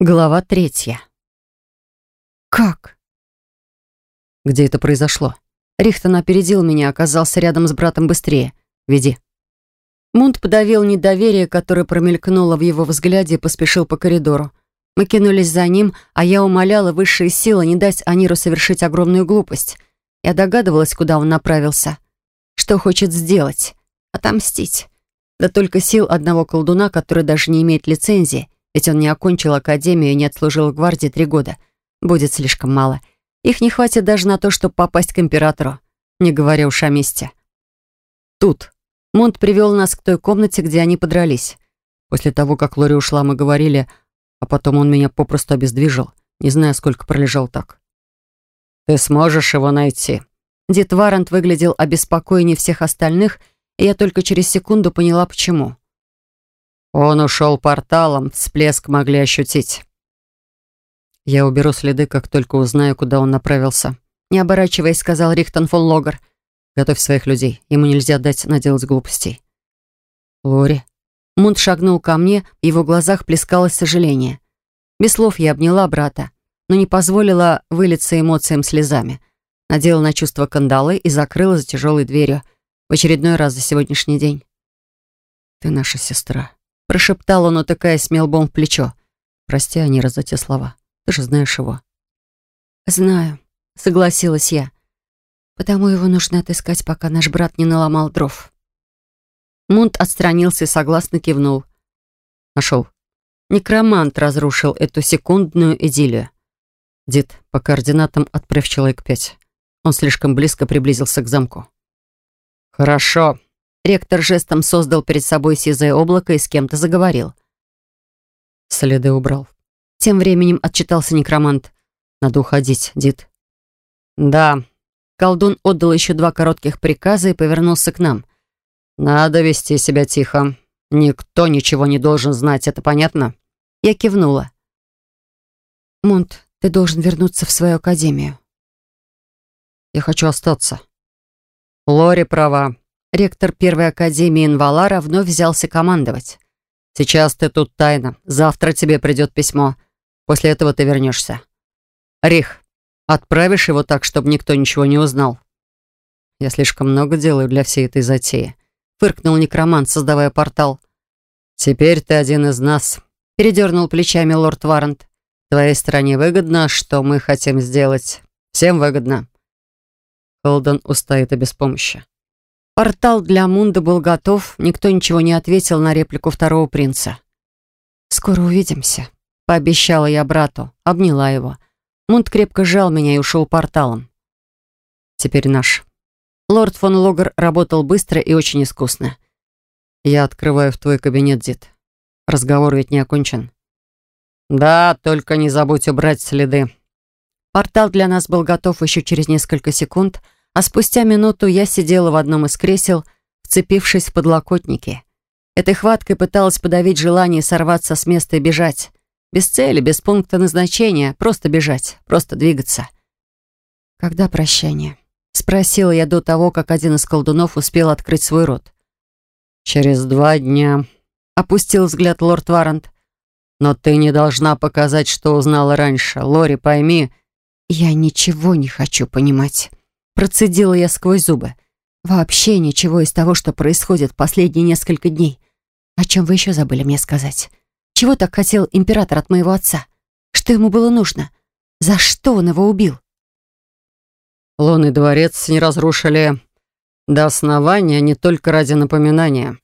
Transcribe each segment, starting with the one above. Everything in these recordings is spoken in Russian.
Глава третья. «Как?» «Где это произошло?» Рихтон опередил меня, оказался рядом с братом быстрее. «Веди». Мунт подавил недоверие, которое промелькнуло в его взгляде и поспешил по коридору. Мы кинулись за ним, а я умоляла высшие силы не дать Аниру совершить огромную глупость. Я догадывалась, куда он направился. Что хочет сделать? Отомстить. Да только сил одного колдуна, который даже не имеет лицензии, ведь он не окончил академию и не отслужил в гвардии три года. Будет слишком мало. Их не хватит даже на то, чтобы попасть к императору, не говоря уж о месте. Тут. Монт привел нас к той комнате, где они подрались. После того, как Лори ушла, мы говорили, а потом он меня попросту обездвижил. Не знаю, сколько пролежал так. «Ты сможешь его найти?» Дед Варант выглядел обеспокоеннее всех остальных, и я только через секунду поняла, почему. Он ушел порталом, всплеск могли ощутить. Я уберу следы, как только узнаю, куда он направился. Не оборачиваясь, сказал Рихтон фон Логер. Готовь своих людей, ему нельзя дать наделать глупостей. Лори. Мунд шагнул ко мне, в его глазах плескалось сожаление. Без слов я обняла брата, но не позволила вылиться эмоциям слезами. Надела на чувство кандалы и закрыла за тяжелой дверью. В очередной раз за сегодняшний день. «Ты наша сестра», Прошептал он, утыкаясь мелбом в плечо. «Прости, Анира, за те слова. Ты же знаешь его». «Знаю», — согласилась я. «Потому его нужно отыскать, пока наш брат не наломал дров». Мунт отстранился и согласно кивнул. Нашел. Некромант разрушил эту секундную идиллию. Дед, по координатам отправь человек пять. Он слишком близко приблизился к замку. «Хорошо», Ректор жестом создал перед собой сизое облако и с кем-то заговорил. Следы убрал. Тем временем отчитался некромант. «Надо уходить, Дид». «Да». Колдун отдал еще два коротких приказа и повернулся к нам. «Надо вести себя тихо. Никто ничего не должен знать, это понятно?» Я кивнула. «Монт, ты должен вернуться в свою академию». «Я хочу остаться». «Лори права. Ректор Первой Академии Инвалара вновь взялся командовать. «Сейчас ты тут тайно. Завтра тебе придет письмо. После этого ты вернешься. Рих, отправишь его так, чтобы никто ничего не узнал?» «Я слишком много делаю для всей этой затеи», — фыркнул некромант, создавая портал. «Теперь ты один из нас», — передернул плечами лорд Варант. «Твоей стране выгодно, что мы хотим сделать. Всем выгодно». Холден устоит и без помощи. Портал для Мунда был готов, никто ничего не ответил на реплику второго принца. «Скоро увидимся», — пообещала я брату, обняла его. Мунд крепко сжал меня и ушел порталом. «Теперь наш». Лорд фон Логер работал быстро и очень искусно. «Я открываю в твой кабинет, Дид. Разговор ведь не окончен». «Да, только не забудь убрать следы». Портал для нас был готов еще через несколько секунд — а спустя минуту я сидела в одном из кресел, вцепившись в подлокотники. Этой хваткой пыталась подавить желание сорваться с места и бежать. Без цели, без пункта назначения, просто бежать, просто двигаться. «Когда прощание?» — спросила я до того, как один из колдунов успел открыть свой рот. «Через два дня», — опустил взгляд лорд Варант. «Но ты не должна показать, что узнала раньше. Лори, пойми...» «Я ничего не хочу понимать». Процедила я сквозь зубы. Вообще ничего из того, что происходит последние несколько дней. О чем вы еще забыли мне сказать? Чего так хотел император от моего отца? Что ему было нужно? За что он его убил? Лунный дворец не разрушили до основания не только ради напоминания.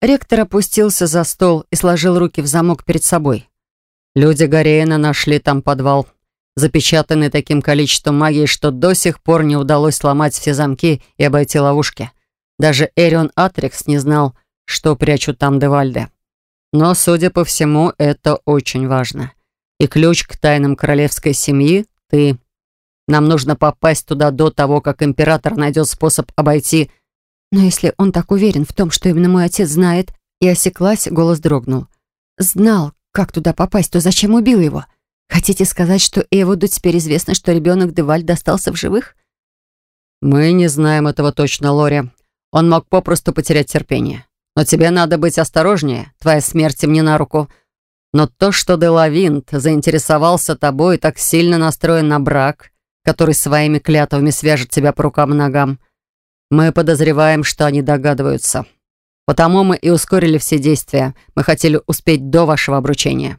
Ректор опустился за стол и сложил руки в замок перед собой. Люди Гореина нашли там подвал запечатанный таким количеством магии, что до сих пор не удалось сломать все замки и обойти ловушки. Даже Эрион Атрикс не знал, что прячут там Девальде. Но, судя по всему, это очень важно. И ключ к тайнам королевской семьи — ты. Нам нужно попасть туда до того, как император найдет способ обойти... Но если он так уверен в том, что именно мой отец знает... И осеклась, голос дрогнул. Знал, как туда попасть, то зачем убил его? — Хотите сказать, что Эвуду теперь известно, что ребенок Деваль достался в живых? Мы не знаем этого точно, Лори. Он мог попросту потерять терпение. Но тебе надо быть осторожнее. Твоя смерть мне на руку. Но то, что Делавинт заинтересовался тобой и так сильно настроен на брак, который своими клятвами свяжет тебя по рукам и ногам, мы подозреваем, что они догадываются. Потому мы и ускорили все действия. Мы хотели успеть до вашего обручения».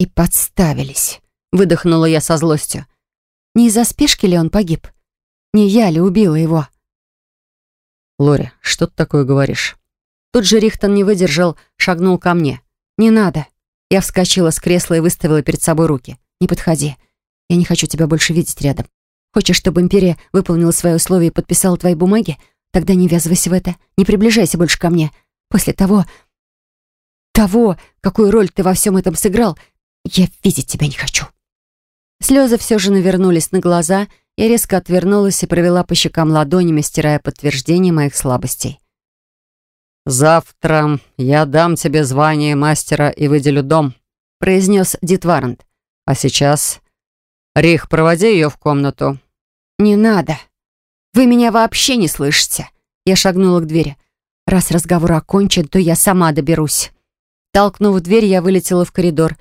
«И подставились», — выдохнула я со злостью. «Не из-за спешки ли он погиб? Не я ли убила его?» «Лори, что ты такое говоришь?» Тут же Рихтон не выдержал, шагнул ко мне. «Не надо». Я вскочила с кресла и выставила перед собой руки. «Не подходи. Я не хочу тебя больше видеть рядом. Хочешь, чтобы Империя выполнила свои условия и подписала твои бумаги? Тогда не ввязывайся в это. Не приближайся больше ко мне. После того... того, какую роль ты во всем этом сыграл, я видеть тебя не хочу». Слезы все же навернулись на глаза, я резко отвернулась и провела по щекам ладонями, стирая подтверждение моих слабостей. «Завтра я дам тебе звание мастера и выделю дом», произнес Дитварант. «А сейчас... Рих, проводи ее в комнату». «Не надо. Вы меня вообще не слышите». Я шагнула к двери. «Раз разговор окончен, то я сама доберусь». Толкнув дверь, я вылетела в коридор,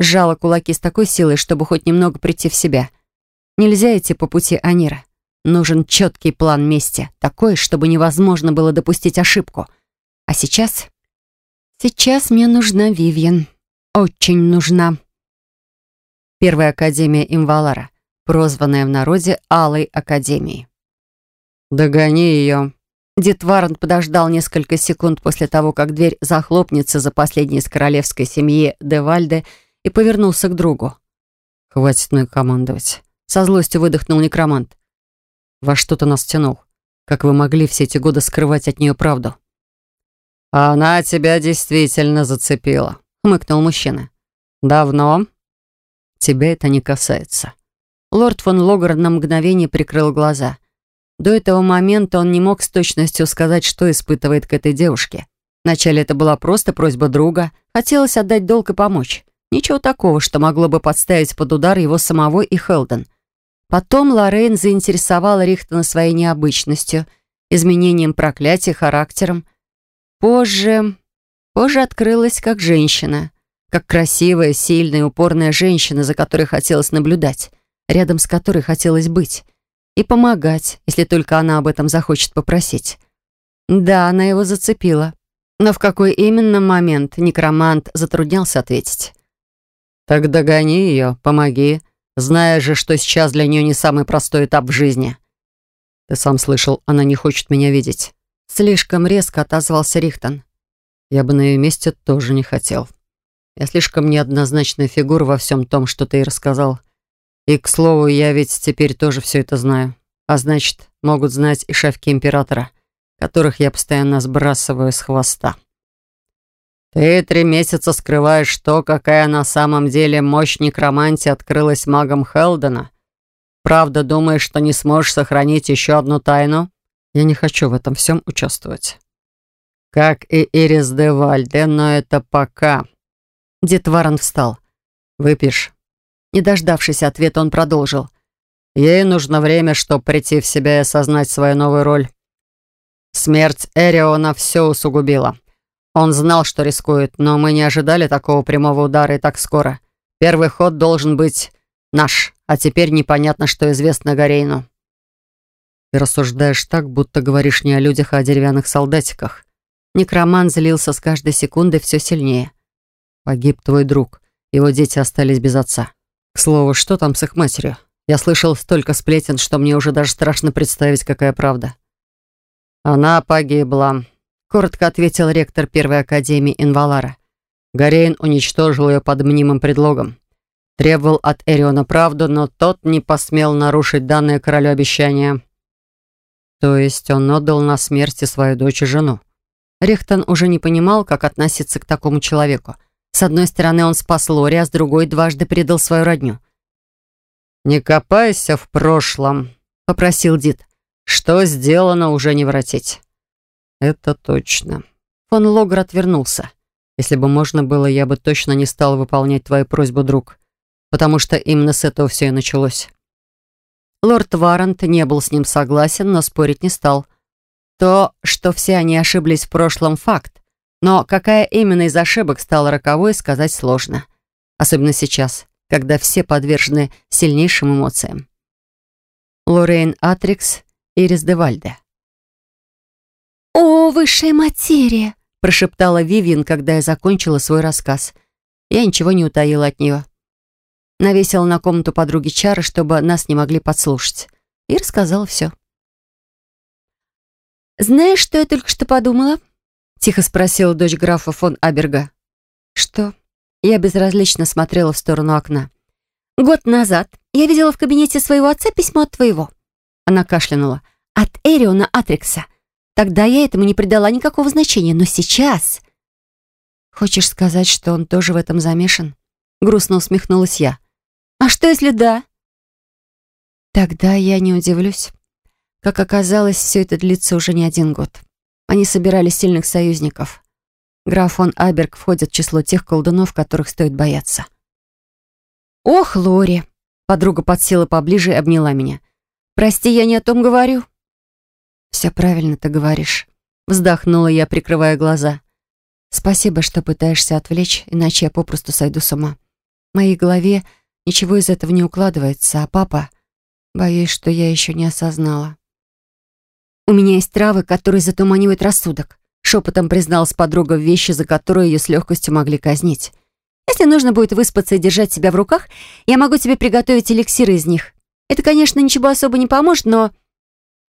сжала кулаки с такой силой, чтобы хоть немного прийти в себя. Нельзя идти по пути Анира. Нужен четкий план мести, такой, чтобы невозможно было допустить ошибку — а сейчас? Сейчас мне нужна Вивьен. Очень нужна. Первая Академия Имвалара, прозванная в народе Алой Академией. «Догони ее». Дед Варент подождал несколько секунд после того, как дверь захлопнется за последней из королевской семьи Девальде и повернулся к другу. «Хватит мной командовать». Со злостью выдохнул некромант. «Во что ты нас тянул? Как вы могли все эти годы скрывать от нее правду?» «Она тебя действительно зацепила», — хмыкнул мужчина. «Давно?» «Тебя это не касается». Лорд фон Логар на мгновение прикрыл глаза. До этого момента он не мог с точностью сказать, что испытывает к этой девушке. Вначале это была просто просьба друга. Хотелось отдать долг и помочь. Ничего такого, что могло бы подставить под удар его самого и Хелден. Потом Лоррейн заинтересовала Рихтона своей необычностью, изменением проклятия, характером — Позже... Позже открылась как женщина. Как красивая, сильная, упорная женщина, за которой хотелось наблюдать, рядом с которой хотелось быть. И помогать, если только она об этом захочет попросить. Да, она его зацепила. Но в какой именно момент некромант затруднялся ответить. «Так догони ее, помоги, зная же, что сейчас для нее не самый простой этап в жизни. Ты сам слышал, она не хочет меня видеть». Слишком резко отозвался Рихтон. Я бы на ее месте тоже не хотел. Я слишком неоднозначная фигура во всем том, что ты и рассказал. И, к слову, я ведь теперь тоже все это знаю. А значит, могут знать и шавки Императора, которых я постоянно сбрасываю с хвоста. Ты три месяца скрываешь то, какая на самом деле мощь некромантии открылась магом Хелдена. Правда, думаешь, что не сможешь сохранить еще одну тайну? Я не хочу в этом всем участвовать. Как и Ирис де Вальде, но это пока. Дед Варон встал. Выпьешь. Не дождавшись ответа, он продолжил. Ей нужно время, чтобы прийти в себя и осознать свою новую роль. Смерть Эриона все усугубила. Он знал, что рискует, но мы не ожидали такого прямого удара и так скоро. Первый ход должен быть наш, а теперь непонятно, что известно Горейну. Ты рассуждаешь так, будто говоришь не о людях, а о деревянных солдатиках. Некроман злился с каждой секундой все сильнее. Погиб твой друг. Его дети остались без отца. К слову, что там с их матерью? Я слышал столько сплетен, что мне уже даже страшно представить, какая правда. Она погибла, коротко ответил ректор Первой Академии Инвалара. Горейн уничтожил ее под мнимым предлогом. Требовал от Эриона правду, но тот не посмел нарушить данное королю обещание. То есть он отдал на смерти свою дочь и жену. Рихтон уже не понимал, как относиться к такому человеку. С одной стороны, он спас Лори, а с другой дважды предал свою родню. «Не копайся в прошлом», — попросил Дид. «Что сделано, уже не воротить». «Это точно». Фон Логр отвернулся. «Если бы можно было, я бы точно не стал выполнять твою просьбу, друг, потому что именно с этого все и началось». Лорд Варант не был с ним согласен, но спорить не стал. То, что все они ошиблись в прошлом, факт. Но какая именно из ошибок стала роковой, сказать сложно. Особенно сейчас, когда все подвержены сильнейшим эмоциям. Лоррейн Атрикс, Ирис де. «О, высшая материя!» прошептала Вивьен, когда я закончила свой рассказ. Я ничего не утаила от нее. Навесила на комнату подруги чары, чтобы нас не могли подслушать. И рассказала все. «Знаешь, что я только что подумала?» Тихо спросила дочь графа фон Аберга. «Что?» Я безразлично смотрела в сторону окна. «Год назад я видела в кабинете своего отца письмо от твоего». Она кашлянула. «От Эриона Атрикса. Тогда я этому не придала никакого значения, но сейчас...» «Хочешь сказать, что он тоже в этом замешан?» Грустно усмехнулась я. «А что, если да?» «Тогда я не удивлюсь. Как оказалось, все это длится уже не один год. Они собирали сильных союзников. Граф фон Аберг входит в число тех колдунов, которых стоит бояться». «Ох, Лори!» Подруга подсела поближе и обняла меня. «Прости, я не о том говорю. «Все правильно ты говоришь», — вздохнула я, прикрывая глаза. «Спасибо, что пытаешься отвлечь, иначе я попросту сойду с ума. В моей голове ничего из этого не укладывается, а папа... Боюсь, что я еще не осознала». «У меня есть травы, которые затуманивают рассудок», — шепотом призналась подруга в вещи, за которые ее с легкостью могли казнить. «Если нужно будет выспаться и держать себя в руках, я могу тебе приготовить эликсиры из них. Это, конечно, ничего особо не поможет, но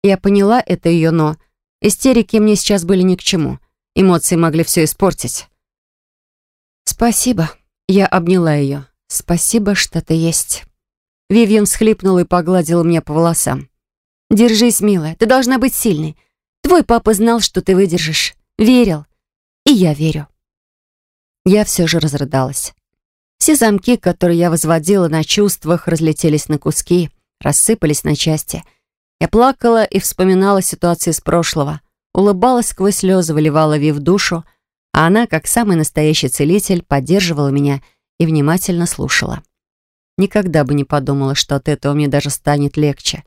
я поняла это ее «но». Истерики мне сейчас были ни к чему. Эмоции могли все испортить. «Спасибо». Я обняла ее. «Спасибо, что ты есть». Вивьен всхлипнула и погладила меня по волосам. «Держись, милая, ты должна быть сильной. Твой папа знал, что ты выдержишь. Верил. И я верю». Я все же разрыдалась. Все замки, которые я возводила на чувствах, разлетелись на куски, рассыпались на части — я плакала и вспоминала ситуации с прошлого, улыбалась сквозь слезы, выливала Ви в душу, а она, как самый настоящий целитель, поддерживала меня и внимательно слушала. Никогда бы не подумала, что от этого мне даже станет легче.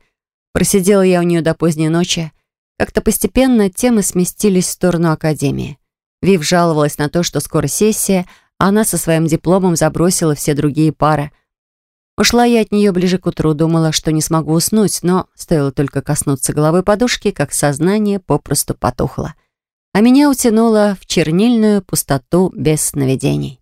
Просидела я у нее до поздней ночи. Как-то постепенно темы сместились в сторону академии. Вив жаловалась на то, что скоро сессия, а она со своим дипломом забросила все другие пары, Ушла я от нее ближе к утру, думала, что не смогу уснуть, но стоило только коснуться головой подушки, как сознание попросту потухло. А меня утянуло в чернильную пустоту без сновидений.